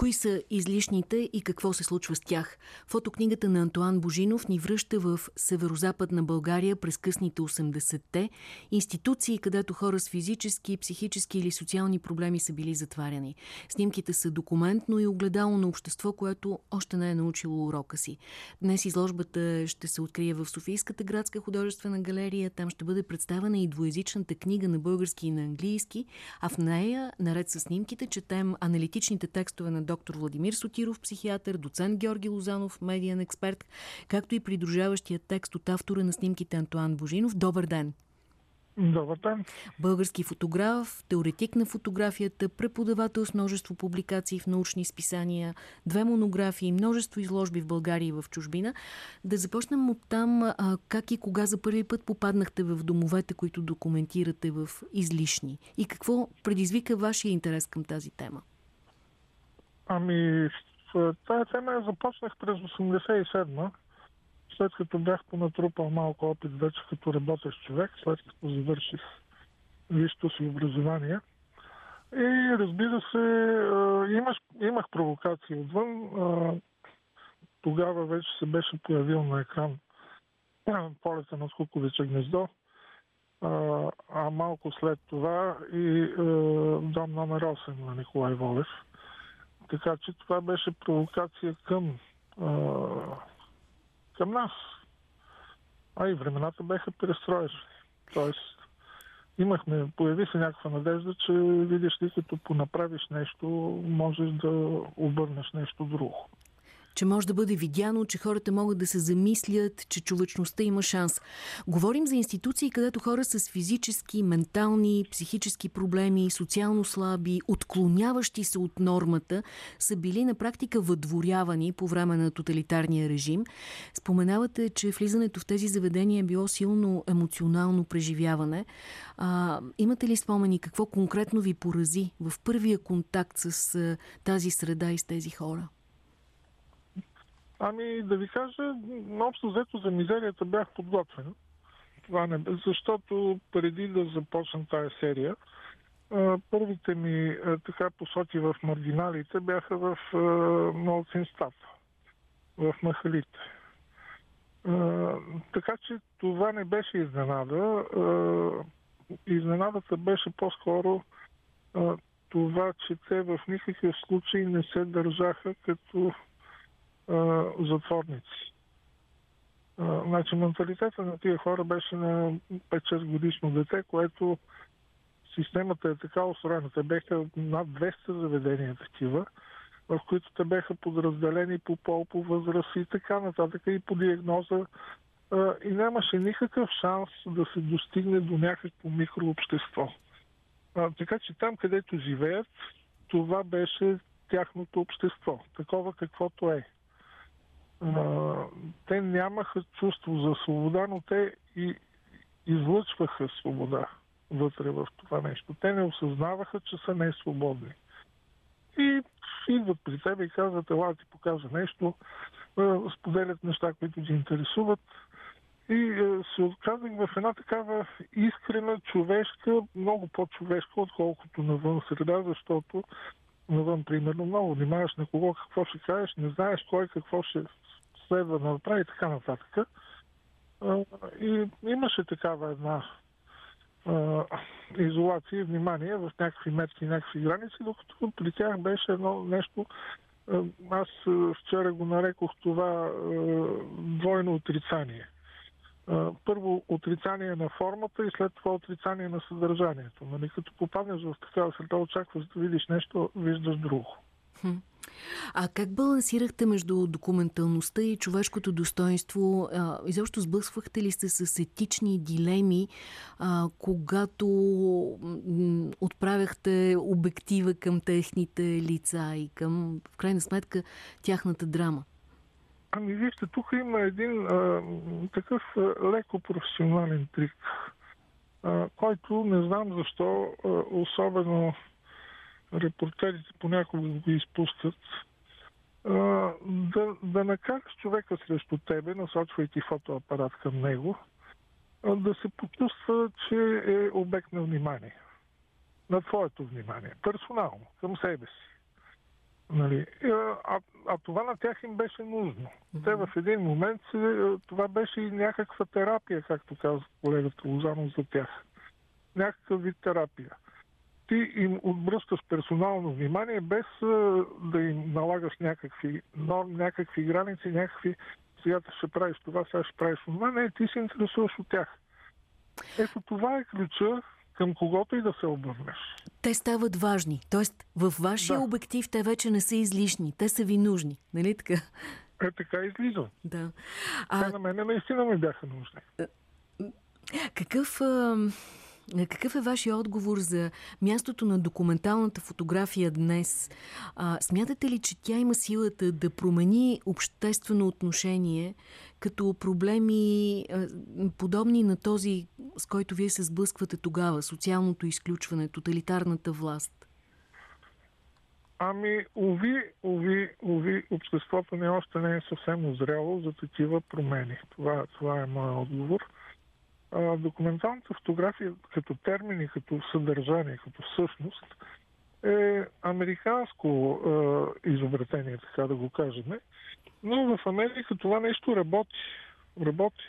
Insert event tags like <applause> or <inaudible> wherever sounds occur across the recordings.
Кои са излишните и какво се случва с тях? Фотокнигата на Антуан Божинов ни връща в северо-западна България през късните 80-те, институции, където хора с физически, психически или социални проблеми са били затваряни. Снимките са документно и огледало на общество, което още не е научило урока си. Днес изложбата ще се открие в Софийската градска художествена галерия. Там ще бъде представена и двоязичната книга на български и на английски, а в нея, наред с снимките, четем аналитичните текстове на доктор Владимир Сотиров, психиатър, доцент Георги Лозанов, медиен експерт, както и придружаващия текст от автора на снимките Антуан Божинов. Добър ден! Добър ден. Български фотограф, теоретик на фотографията, преподавател с множество публикации в научни списания, две монографии, множество изложби в България и в чужбина. Да започнем от там а, как и кога за първи път попаднахте в домовете, които документирате в излишни и какво предизвика вашия интерес към тази тема? Ами, тази тема я започнах през 87-ма, след като бях понатрупал малко опит вече като работещ човек, след като завърших висшето си образование. И разбира се, имаш, имах провокации отвън. Тогава вече се беше появил на екран <clears throat> полета на Скуковича гнездо, а малко след това и дом номер 8 на Николай Волев – така че това беше провокация към, а, към нас. А и времената бяха перестроени. Тоест, имахме, появи се някаква надежда, че видиш ли, като понаправиш нещо, можеш да обърнеш нещо друго че може да бъде видяно, че хората могат да се замислят, че човечността има шанс. Говорим за институции, където хора с физически, ментални, психически проблеми, социално слаби, отклоняващи се от нормата, са били на практика въдворявани по време на тоталитарния режим. Споменавате, че влизането в тези заведения е било силно емоционално преживяване. А, имате ли спомени какво конкретно ви порази в първия контакт с тази среда и с тези хора? Ами да ви кажа, общо взето за мизерията бях подготвен. Това не, защото преди да започна тази серия, първите ми така посоки в маргиналите бяха в малцинствата, в махалите. Така че това не беше изненада. Изненадата беше по-скоро това, че те в никакъв случай не се държаха като затворници. Значи менталитета на тия хора беше на 5-6 годишно дете, което системата е така устроена. Те беха над 200 заведения такива, в които те беха подразделени по пол, по възраст и така нататък и по диагноза. И нямаше никакъв шанс да се достигне до някакво микрообщество. Така че там, където живеят, това беше тяхното общество, такова каквото е те нямаха чувство за свобода, но те и излъчваха свобода вътре в това нещо. Те не осъзнаваха, че са несвободни. И идват при тебе и казват, ела ти покажа нещо, споделят неща, които ги интересуват. И се отказах в една такава искрена, човешка, много по-човешка, отколкото навън среда, защото навън, примерно, много внимаваш на кого какво ще кажеш, не знаеш кой какво ще следва да направи и така нататък. И имаше такава една изолация и внимание в някакви метки и някакви граници, докато при тях беше едно нещо, аз вчера го нарекох това двойно отрицание. Първо отрицание на формата и след това отрицание на съдържанието. Нали, като попаднеш в такава среда, очакваш да видиш нещо, виждаш друго. А как балансирахте между документалността и човешкото достоинство? Изобщо сблъсквахте ли сте с етични дилеми, когато отправяхте обектива към техните лица и към, в крайна сметка, тяхната драма? Ами вижте, тук има един а, такъв а, леко професионален трик, а, който не знам защо, а, особено репортерите понякога го изпускат, да, да накараш човека срещу тебе, насочвайки фотоапарат към него, да се почувства, че е обект на внимание. На твоето внимание. Персонално, към себе си. Нали? А, а това на тях им беше нужно. Те в един момент това беше и някаква терапия, както каза колегата Лозанов за тях. Някакъв вид терапия. Ти им отбръщаш персонално внимание, без да им налагаш някакви норми, някакви граници, някакви сега ще правиш това, сега ще правиш това. Не, ти се интересуваш от тях. Ето това е ключа към когото и да се обърнеш. Те стават важни. Тоест, в вашия да. обектив те вече не са излишни. Те са ви нужни. Нали така? Е, така излиза. Да. А... Те на мене наистина ми бяха нужни. Какъв... А какъв е вашия отговор за мястото на документалната фотография днес? А, смятате ли, че тя има силата да промени обществено отношение като проблеми а, подобни на този, с който вие се сблъсквате тогава? Социалното изключване, тоталитарната власт? Ами, уви, уви, уви, обществото не още не е съвсем озряло за такива промени. Това, това е моят отговор документалната фотография като термин и като съдържание, като същност е американско а, изобретение, така да го кажем. Но в Америка това нещо работи. Работи.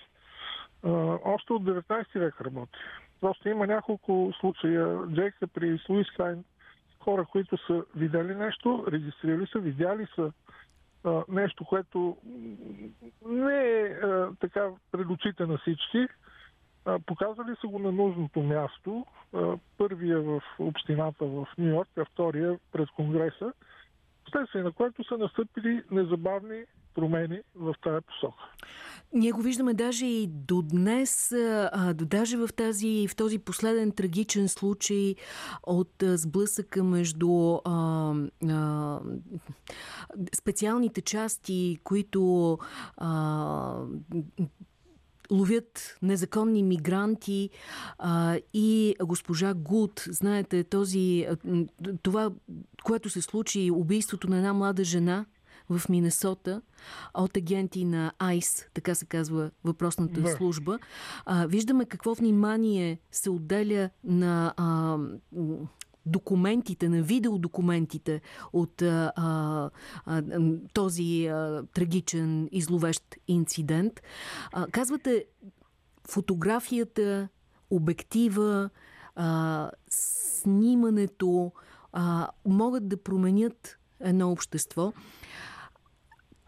А, още от 19 век работи. Просто има няколко случая. Джейка при Луис Хайн, хора, които са видели нещо, регистрирали са, видяли са а, нещо, което не е а, така пред очите на всички, Показали са го на нужното място. Първия в общината в Нью Йорк, а втория пред Конгреса, вследствие на което са настъпили незабавни промени в тази посока. Ние го виждаме даже и до днес, а, даже в, тази, в този последен трагичен случай от а, сблъсъка между а, а, специалните части, които а, ловят незаконни мигранти а, и госпожа Гуд, знаете, този, това, което се случи, убийството на една млада жена в Минесота от агенти на АЙС, така се казва въпросната да. служба. А, виждаме какво внимание се отделя на а, документите, на видеодокументите от а, а, този а, трагичен и зловещ инцидент. А, казвате, фотографията, обектива, а, снимането а, могат да променят едно общество.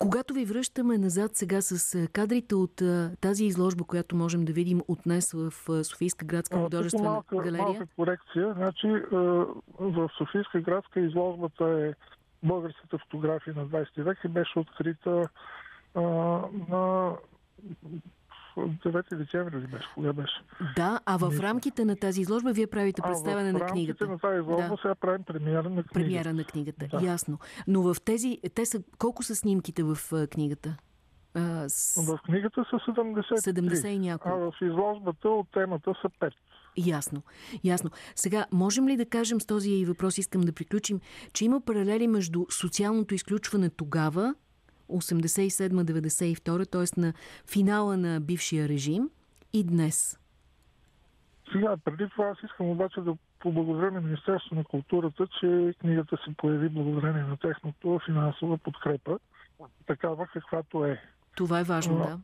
Когато ви връщаме назад сега с кадрите от тази изложба, която можем да видим отнес в Софийска градска художествена малка, галерия? Малка корекция. Значи, в Софийска градска изложбата е българската фотография на 20 век и беше открита на 9 декември ли беше? Кога беше? Да, а в рамките на тази изложба вие правите представяне на книгата. в рамките на тази изложба да. сега правим премиера на книгата. Премиера на книгата, да. ясно. Но в тези, те са, колко са снимките в книгата? А, с... В книгата са 70. 70 и няколко. А в изложбата от темата са 5. Ясно, ясно. Сега, можем ли да кажем с този въпрос, искам да приключим, че има паралели между социалното изключване тогава 87-92, т.е. на финала на бившия режим и днес? Сега, преди това аз искам обаче да поблагодаря на Министерство на културата, че книгата се появи благодарение на техното финансова подкрепа, такава каквато е. Това е важно, а, да.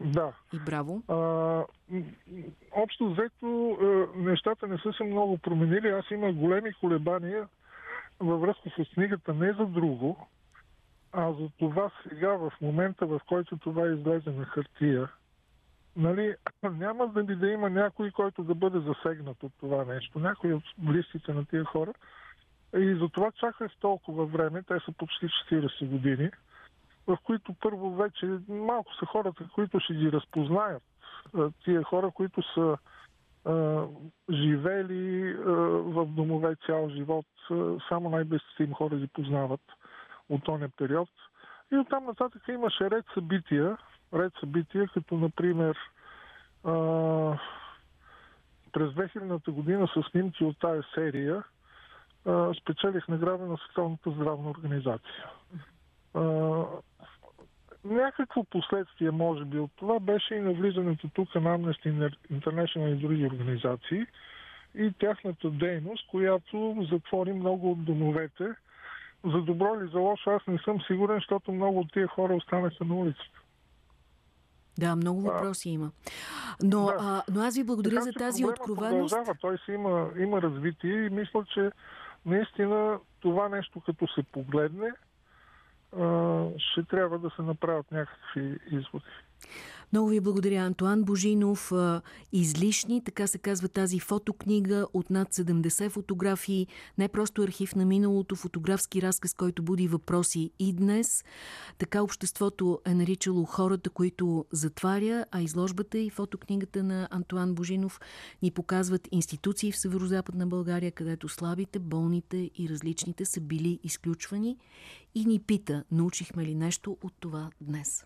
Да. И браво. А, общо взето нещата не са се много променили. Аз имах големи колебания във връзка с книгата не за друго, а за това сега, в момента, в който това излезе на хартия, нали, <clears throat> няма да ли да има някой, който да бъде засегнат от това нещо, някой от близките на тия хора. И за това чаках толкова време, те са почти 40 години, в които първо вече малко са хората, които ще ги разпознаят. Тия хора, които са а, живели а, в домове цял живот, само най-близките им хора ги познават от този период. И оттам нататък имаше ред събития, ред събития, като например а, през 2000-та година с снимки от тази серия а, спечелих награда на Световната здравна организация. А, някакво последствие, може би, от това беше и навлизането тук на Amnesty International и други организации и тяхната дейност, която затвори много от домовете, За добро или за лошо аз не съм сигурен, защото много от тия хора останаха на улицата. Да, много въпроси а, има. Но, да. а, но аз ви благодаря така, за тази откровеност. Той си има, има развитие и мисля, че наистина това нещо като се погледне, а, ще трябва да се направят някакви изводи. Много ви благодаря, Антуан Божинов. Излишни, така се казва тази фотокнига от над 70 фотографии. Не просто архив на миналото, фотографски разказ, който буди въпроси и днес. Така обществото е наричало хората, които затваря, а изложбата и фотокнигата на Антуан Божинов ни показват институции в Северо-Западна България, където слабите, болните и различните са били изключвани и ни пита, научихме ли нещо от това днес.